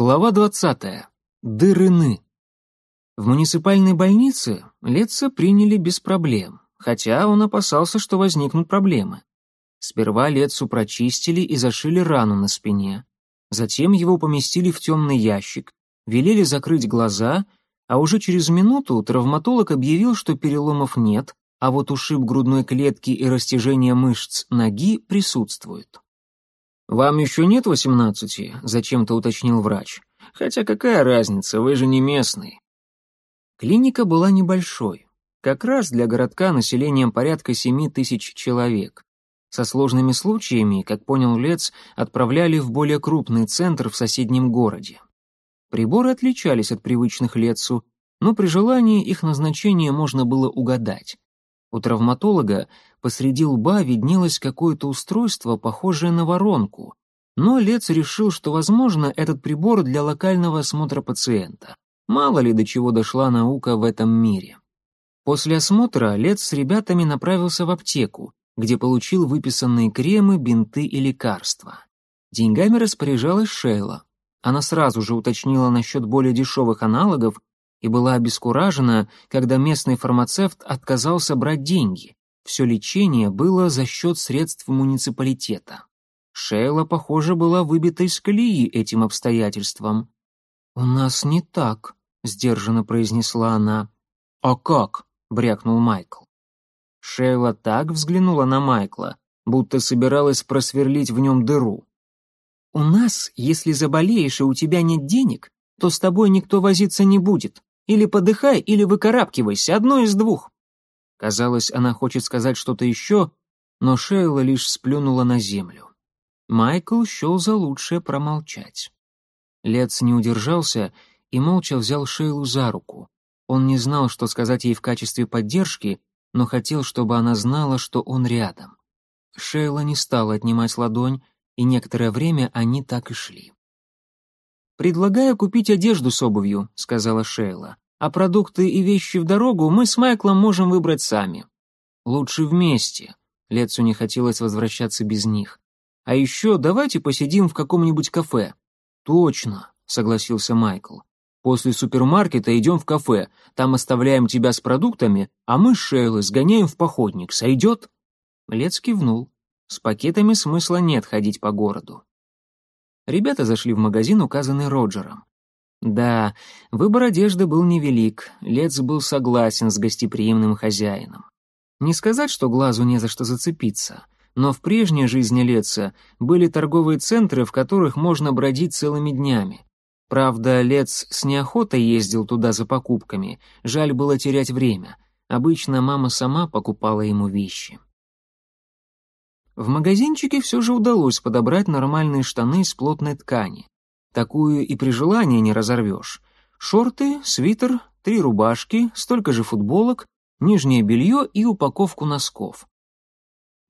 Глава 20. Дырыны. В муниципальной больнице Летца приняли без проблем, хотя он опасался, что возникнут проблемы. Сперва Летцу прочистили и зашили рану на спине. Затем его поместили в темный ящик, велели закрыть глаза, а уже через минуту травматолог объявил, что переломов нет, а вот ушиб грудной клетки и растяжение мышц ноги присутствуют. «Вам еще нет восемнадцати?» — зачем-то уточнил врач. «Хотя какая разница, вы же не местный». Клиника была небольшой, как раз для городка населением порядка семи тысяч человек. Со сложными случаями, как понял Лец, отправляли в более крупный центр в соседнем городе. Приборы отличались от привычных Лецу, но при желании их назначение можно было угадать. У травматолога посреди лба виднелось какое-то устройство, похожее на воронку, но Лец решил, что, возможно, этот прибор для локального осмотра пациента. Мало ли до чего дошла наука в этом мире. После осмотра Лец с ребятами направился в аптеку, где получил выписанные кремы, бинты и лекарства. Деньгами распоряжалась Шейла. Она сразу же уточнила насчет более дешевых аналогов и была обескуражена, когда местный фармацевт отказался брать деньги. Все лечение было за счет средств муниципалитета. Шейла, похоже, была выбита из колеи этим обстоятельством. «У нас не так», — сдержанно произнесла она. «А как?» — брякнул Майкл. Шейла так взглянула на Майкла, будто собиралась просверлить в нем дыру. «У нас, если заболеешь и у тебя нет денег, то с тобой никто возиться не будет. Или подыхай, или выкарабкивайся, одно из двух». Казалось, она хочет сказать что-то еще, но Шейла лишь сплюнула на землю. Майкл счел за лучшее промолчать. Лец не удержался и молча взял Шейлу за руку. Он не знал, что сказать ей в качестве поддержки, но хотел, чтобы она знала, что он рядом. Шейла не стала отнимать ладонь, и некоторое время они так и шли. «Предлагаю купить одежду с обувью», — сказала Шейла. «А продукты и вещи в дорогу мы с Майклом можем выбрать сами». «Лучше вместе». Лецу не хотелось возвращаться без них. «А еще давайте посидим в каком-нибудь кафе». «Точно», — согласился Майкл. «После супермаркета идем в кафе, там оставляем тебя с продуктами, а мы с Шейлой сгоняем в походник. Сойдет?» Лец кивнул. С пакетами смысла нет ходить по городу. Ребята зашли в магазин, указанный Роджером. Да, выбор одежды был невелик, Лец был согласен с гостеприимным хозяином. Не сказать, что глазу не за что зацепиться, но в прежней жизни Леца были торговые центры, в которых можно бродить целыми днями. Правда, Лец с неохотой ездил туда за покупками, жаль было терять время. Обычно мама сама покупала ему вещи. В магазинчике все же удалось подобрать нормальные штаны из плотной ткани. Такую и при желании не разорвешь. Шорты, свитер, три рубашки, столько же футболок, нижнее белье и упаковку носков.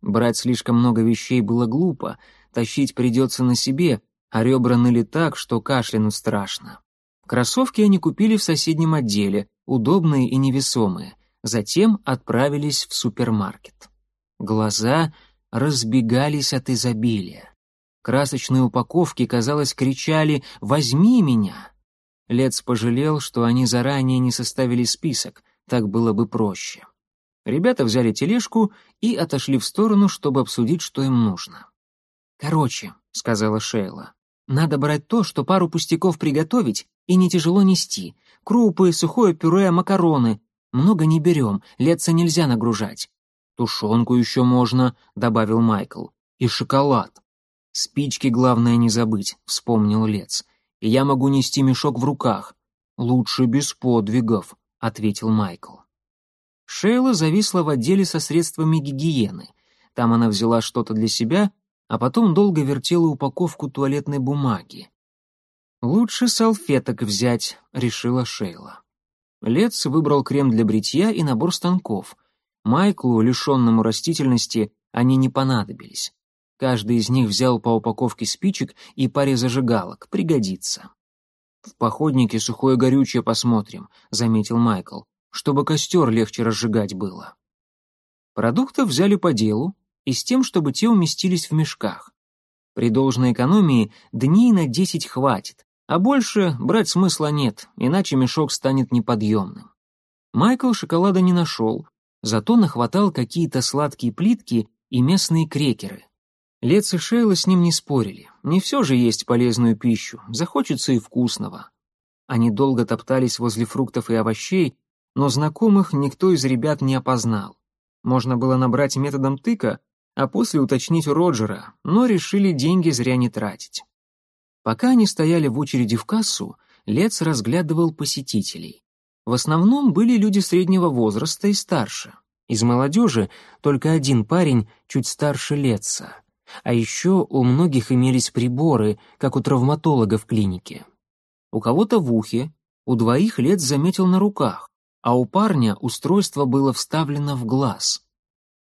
Брать слишком много вещей было глупо, тащить придется на себе, а ребра ныли так, что кашлянуть страшно. Кроссовки они купили в соседнем отделе, удобные и невесомые, затем отправились в супермаркет. Глаза разбегались от изобилия. Красочные упаковки, казалось, кричали «Возьми меня!». Лец пожалел, что они заранее не составили список, так было бы проще. Ребята взяли тележку и отошли в сторону, чтобы обсудить, что им нужно. «Короче», — сказала Шейла, — «надо брать то, что пару пустяков приготовить и не тяжело нести. Крупы, сухое пюре, макароны. Много не берем, леца нельзя нагружать. «Тушенку еще можно», — добавил Майкл. «И шоколад». «Спички главное не забыть», — вспомнил Лец. «И я могу нести мешок в руках». «Лучше без подвигов», — ответил Майкл. Шейла зависла в отделе со средствами гигиены. Там она взяла что-то для себя, а потом долго вертела упаковку туалетной бумаги. «Лучше салфеток взять», — решила Шейла. Лец выбрал крем для бритья и набор станков — Майклу, лишенному растительности, они не понадобились. Каждый из них взял по упаковке спичек и паре зажигалок, пригодится. «В походнике сухое горючее посмотрим», — заметил Майкл, «чтобы костер легче разжигать было». Продукты взяли по делу и с тем, чтобы те уместились в мешках. При должной экономии дней на десять хватит, А больше брать смысла нет, иначе мешок станет неподъемным. Майкл шоколада не нашел, зато нахватал какие-то сладкие плитки и местные крекеры. Лец и Шейла с ним не спорили. Не все же есть полезную пищу, захочется и вкусного. Они долго топтались возле фруктов и овощей, но знакомых никто из ребят не опознал. Можно было набрать методом тыка, а после уточнить у Роджера, но решили деньги зря не тратить. Пока они стояли в очереди в кассу, Лец разглядывал посетителей. В основном были люди среднего возраста и старше. Из молодежи только один парень чуть старше Летца — а еще у многих имелись приборы, как у травматолога в клинике. У кого-то в ухе, у двоих лет заметил на руках, а у парня устройство было вставлено в глаз.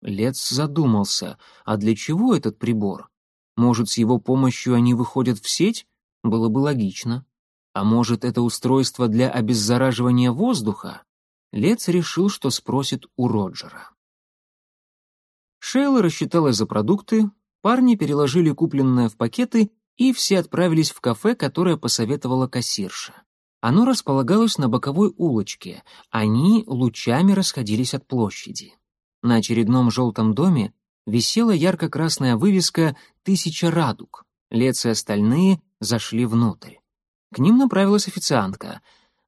Лец задумался, а для чего этот прибор? Может, с его помощью они выходят в сеть? Было бы логично. А может, это устройство для обеззараживания воздуха? Лец решил, что спросит у Роджера. Шейла рассчиталась за продукты, Парни переложили купленное в пакеты, и все отправились в кафе, которое посоветовала кассирша. Оно располагалось на боковой улочке, они лучами расходились от площади. На очередном желтом доме висела ярко-красная вывеска «Тысяча радуг». Лец и остальные зашли внутрь. К ним направилась официантка.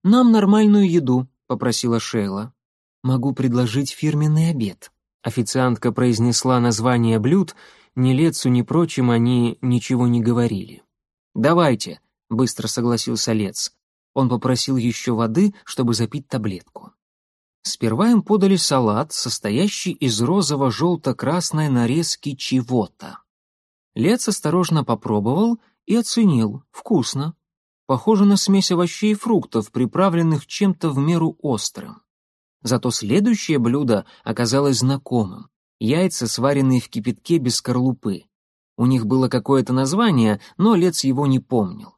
«Нам нормальную еду», — попросила Шейла. «Могу предложить фирменный обед». Официантка произнесла название блюд — ни Лецу, ни прочим они ничего не говорили. «Давайте», — быстро согласился Лец. Он попросил еще воды, чтобы запить таблетку. Сперва им подали салат, состоящий из розово-желто-красной нарезки чего-то. Лец осторожно попробовал и оценил. Вкусно. Похоже на смесь овощей и фруктов, приправленных чем-то в меру острым. Зато следующее блюдо оказалось знакомым яйца, сваренные в кипятке без скорлупы. У них было какое-то название, но Лец его не помнил.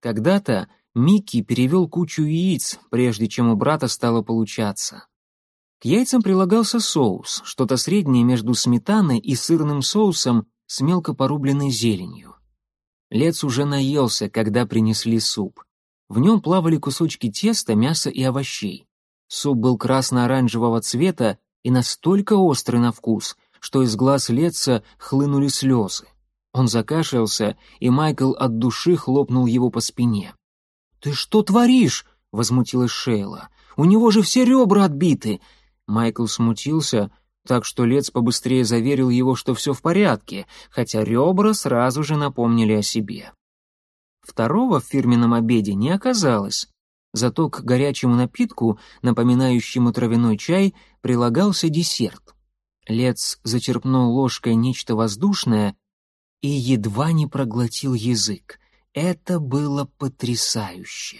Когда-то Микки перевел кучу яиц, прежде чем у брата стало получаться. К яйцам прилагался соус, что-то среднее между сметаной и сырным соусом с мелко порубленной зеленью. Лец уже наелся, когда принесли суп. В нем плавали кусочки теста, мяса и овощей. Суп был красно-оранжевого цвета и настолько острый на вкус, что из глаз Летца хлынули слезы. Он закашлялся, и Майкл от души хлопнул его по спине. «Ты что творишь?» — возмутилась Шейла. «У него же все ребра отбиты!» Майкл смутился, так что Лец побыстрее заверил его, что все в порядке, хотя ребра сразу же напомнили о себе. Второго в фирменном обеде не оказалось, Зато к горячему напитку, напоминающему травяной чай, прилагался десерт. Лец зачерпнул ложкой нечто воздушное и едва не проглотил язык. Это было потрясающе.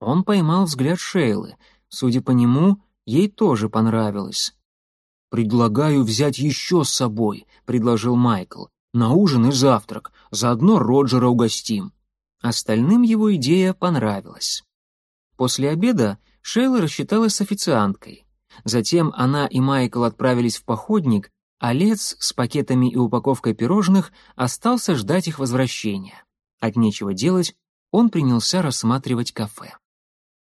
Он поймал взгляд Шейлы. Судя по нему, ей тоже понравилось. «Предлагаю взять еще с собой», — предложил Майкл. «На ужин и завтрак. Заодно Роджера угостим». Остальным его идея понравилась. После обеда Шейла рассчиталась с официанткой. Затем она и Майкл отправились в походник, а Лец с пакетами и упаковкой пирожных остался ждать их возвращения. От нечего делать, он принялся рассматривать кафе.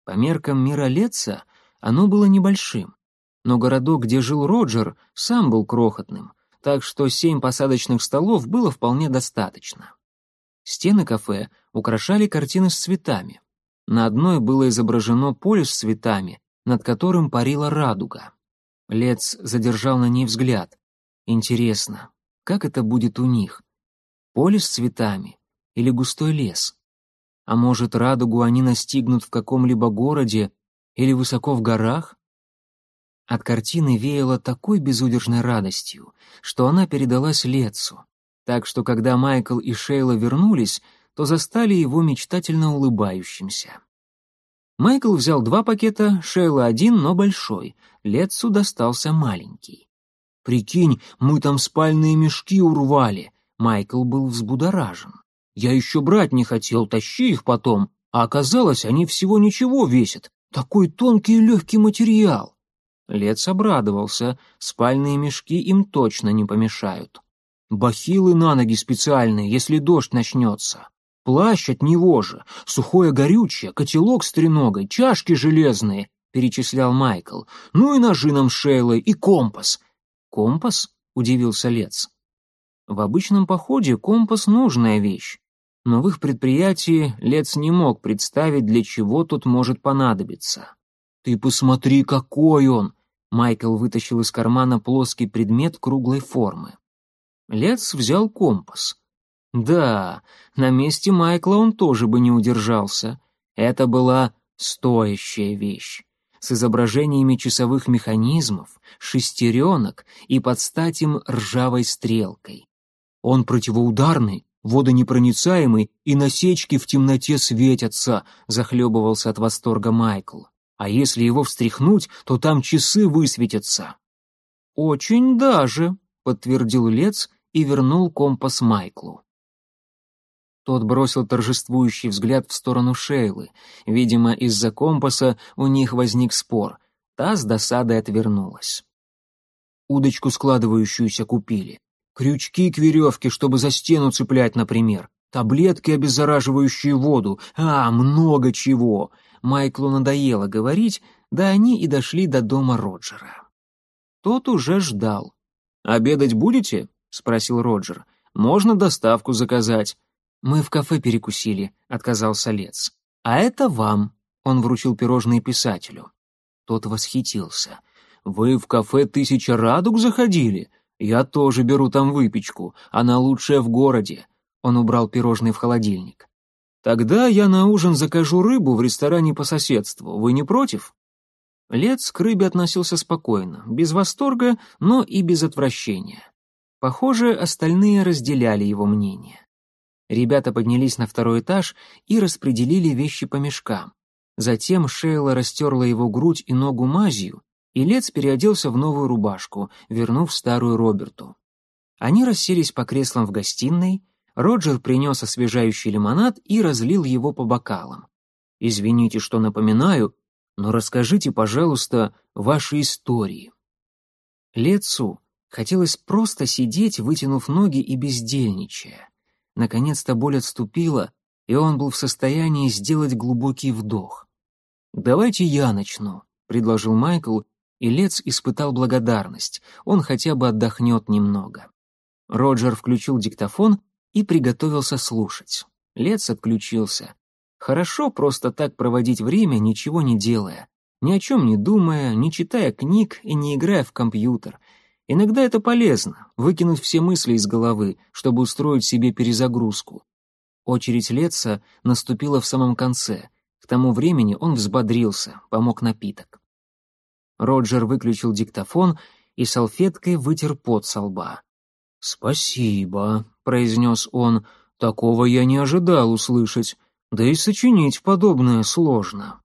По меркам мира Леца оно было небольшим, но городок, где жил Роджер, сам был крохотным, так что семь посадочных столов было вполне достаточно. Стены кафе украшали картины с цветами. На одной было изображено поле с цветами, над которым парила радуга. Лец задержал на ней взгляд. Интересно, как это будет у них? Поле с цветами или густой лес? А может, радугу они настигнут в каком-либо городе или высоко в горах? От картины веяло такой безудержной радостью, что она передалась Лецу. Так что, когда Майкл и Шейла вернулись, то застали его мечтательно улыбающимся. Майкл взял два пакета, Шейла один, но большой. Летсу достался маленький. «Прикинь, мы там спальные мешки урвали!» Майкл был взбудоражен. «Я еще брать не хотел, тащи их потом, а оказалось, они всего ничего весят. Такой тонкий и легкий материал!» Лец обрадовался, спальные мешки им точно не помешают. «Бахилы на ноги специальные, если дождь начнется». Плащ от него же, сухое горючее, котелок с треногой, чашки железные, перечислял Майкл. Ну и ножи нам с Шейлой, и компас. Компас? удивился Лец. В обычном походе компас нужная вещь, но в их предприятии Лец не мог представить, для чего тут может понадобиться. «Ты посмотри, какой он!» Майкл вытащил из кармана плоский предмет круглой формы. Лец взял компас. Да, на месте Майкла он тоже бы не удержался. Это была стоящая вещь с изображениями часовых механизмов, шестеренок и под стать им ржавой стрелкой. Он противоударный, водонепроницаемый, и насечки в темноте светятся, захлебывался от восторга Майкл. А если его встряхнуть, то там часы высветятся. Очень даже, подтвердил Лец и вернул компас Майклу. Тот бросил торжествующий взгляд в сторону Шейлы. Видимо, из-за компаса у них возник спор. Та с досадой отвернулась. Удочку складывающуюся купили. Крючки к веревке, чтобы за стену цеплять, например. Таблетки, обеззараживающие воду. А, много чего. Майклу надоело говорить, да они и дошли до дома Роджера. Тот уже ждал. «Обедать будете?» — спросил Роджер. «Можно доставку заказать». «Мы в кафе перекусили», — отказался Лец. «А это вам», — он вручил пирожные писателю. Тот восхитился. «Вы в кафе «Тысяча радуг» заходили? Я тоже беру там выпечку, она лучшая в городе». Он убрал пирожные в холодильник. «Тогда я на ужин закажу рыбу в ресторане по соседству. Вы не против?» Лец к рыбе относился спокойно, без восторга, но и без отвращения. Похоже, остальные разделяли его мнение. Ребята поднялись на второй этаж и распределили вещи по мешкам. Затем Шейла растерла его грудь и ногу мазью, и Лец переоделся в новую рубашку, вернув старую Роберту. Они расселись по креслам в гостиной, Роджер принес освежающий лимонад и разлил его по бокалам. «Извините, что напоминаю, но расскажите, пожалуйста, ваши истории». Лецу хотелось просто сидеть, вытянув ноги и бездельничая. Наконец-то боль отступила, и он был в состоянии сделать глубокий вдох. «Давайте я начну», — предложил Майкл, и Лец испытал благодарность, он хотя бы отдохнет немного. Роджер включил диктофон и приготовился слушать. Лец отключился. Хорошо просто так проводить время, ничего не делая, ни о чем не думая, не читая книг и не играя в компьютер. Иногда это полезно — выкинуть все мысли из головы, чтобы устроить себе перезагрузку. Очередь Леца наступила в самом конце. К тому времени он взбодрился, помог напиток. Роджер выключил диктофон и салфеткой вытер пот со лба. «Спасибо», — произнес он, — «такого я не ожидал услышать. Да и сочинить подобное сложно.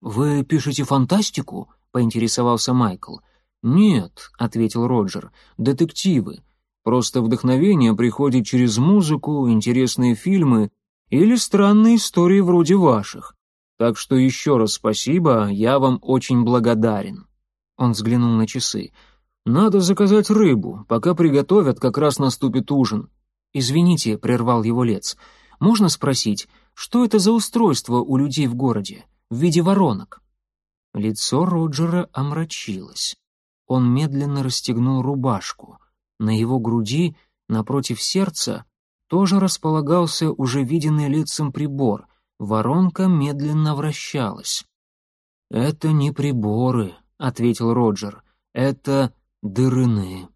Вы пишете фантастику? поинтересовался Майкл. Нет, ответил Роджер. Детективы. Просто вдохновение приходит через музыку, интересные фильмы или странные истории вроде ваших. Так что еще раз спасибо, я вам очень благодарен. Он взглянул на часы. Надо заказать рыбу, пока приготовят, как раз наступит ужин. Извините, прервал его Лец. Можно спросить, что это за устройство у людей в городе? В виде воронок?» Лицо Роджера омрачилось. Он медленно расстегнул рубашку. На его груди, напротив сердца, тоже располагался уже виденный лицем прибор. Воронка медленно вращалась. «Это не приборы», — ответил Роджер. «Это дырыны».